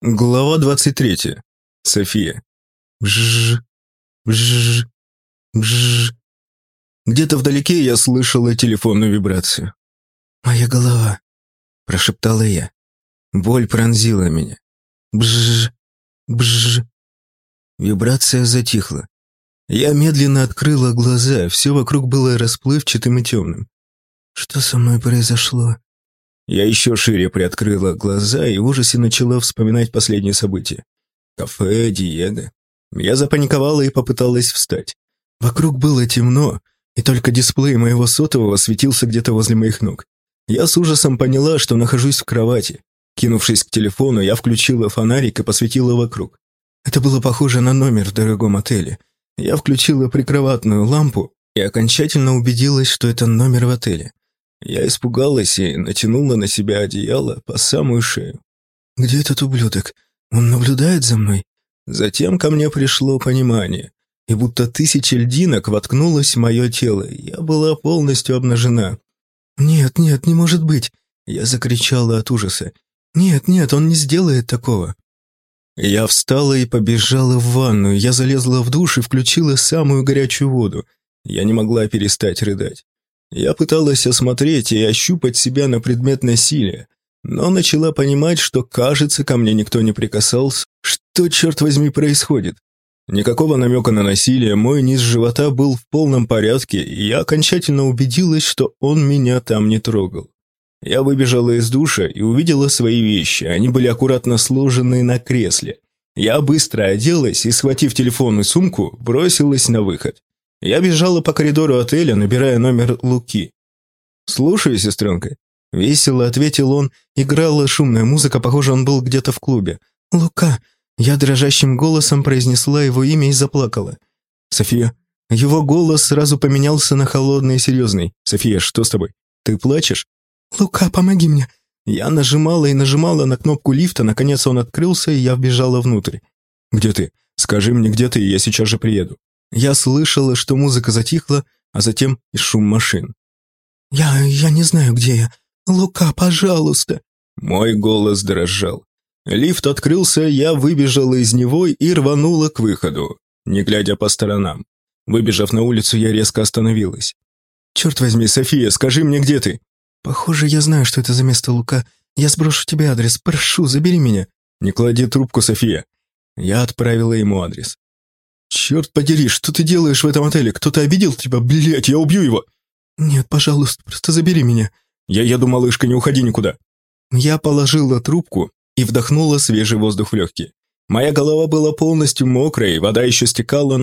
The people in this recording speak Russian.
Глава 23. София. Бжж, бжж, бжж. Где-то вдалеке я слышала телефонную вибрацию. «Моя голова», – прошептала я. Боль пронзила меня. Бжж, бжж. Вибрация затихла. Я медленно открыла глаза, все вокруг было расплывчатым и темным. Что со мной произошло? Я еще шире приоткрыла глаза и в ужасе начала вспоминать последние события. Кафе, Диего. Я запаниковала и попыталась встать. Вокруг было темно, и только дисплей моего сотового светился где-то возле моих ног. Я с ужасом поняла, что нахожусь в кровати. Кинувшись к телефону, я включила фонарик и посветила вокруг. Это было похоже на номер в дорогом отеле. Я включила прикроватную лампу и окончательно убедилась, что это номер в отеле. Я испугалась и натянула на себя одеяло по самую шею. «Где этот ублюдок? Он наблюдает за мной?» Затем ко мне пришло понимание, и будто тысяча льдинок воткнулось в мое тело. Я была полностью обнажена. «Нет, нет, не может быть!» Я закричала от ужаса. «Нет, нет, он не сделает такого!» Я встала и побежала в ванную. Я залезла в душ и включила самую горячую воду. Я не могла перестать рыдать. Я пыталась осмотреть и ощупать себя на предмет насилия, но начала понимать, что, кажется, ко мне никто не прикасался. Что, черт возьми, происходит? Никакого намека на насилие, мой низ живота был в полном порядке, и я окончательно убедилась, что он меня там не трогал. Я выбежала из душа и увидела свои вещи, они были аккуратно сложены на кресле. Я быстро оделась и, схватив телефон и сумку, бросилась на выход. Я бежала по коридору отеля, набирая номер Луки. «Слушаю, сестренка». Весело ответил он, играла шумная музыка, похоже, он был где-то в клубе. «Лука!» Я дрожащим голосом произнесла его имя и заплакала. «София!» Его голос сразу поменялся на холодный и серьезный. «София, что с тобой? Ты плачешь?» «Лука, помоги мне!» Я нажимала и нажимала на кнопку лифта, наконец он открылся, и я вбежала внутрь. «Где ты? Скажи мне, где ты, и я сейчас же приеду». Я слышала, что музыка затихла, а затем и шум машин. «Я... я не знаю, где я. Лука, пожалуйста!» Мой голос дрожал. Лифт открылся, я выбежала из него и рванула к выходу, не глядя по сторонам. Выбежав на улицу, я резко остановилась. «Черт возьми, София, скажи мне, где ты?» «Похоже, я знаю, что это за место, Лука. Я сброшу тебе адрес. Прошу, забери меня». «Не клади трубку, София». Я отправила ему адрес. «Черт подери, что ты делаешь в этом отеле? Кто-то обидел тебя? Блять, я убью его!» «Нет, пожалуйста, просто забери меня». «Я еду, малышка, не уходи никуда». Я положила трубку и вдохнула свежий воздух в легкие. Моя голова была полностью мокрой, вода еще стекала на